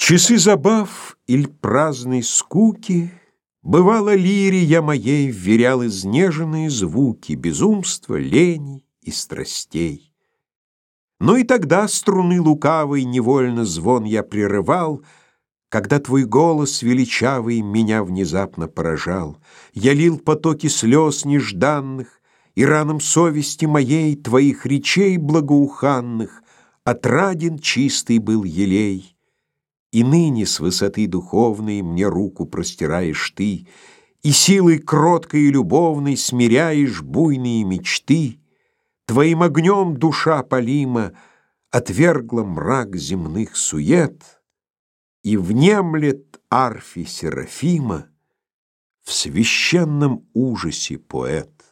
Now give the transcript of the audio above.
часы забав или праздной скуки Бывало, лире я моей вверял изнеженные звуки Безумства, лени и страстей. Но и тогда струны лукавой Невольно звон я прерывал, Когда твой голос величавый Меня внезапно поражал. Я лил потоки слез нежданных, И ранам совести моей Твоих речей благоуханных Отраден чистый был елей. И ныне с высоты духовной Мне руку простираешь ты, И силой кроткой и любовной Смиряешь буйные мечты. Твоим огнем душа полима Отвергла мрак земных сует И внемлет арфе Серафима В священном ужасе поэт.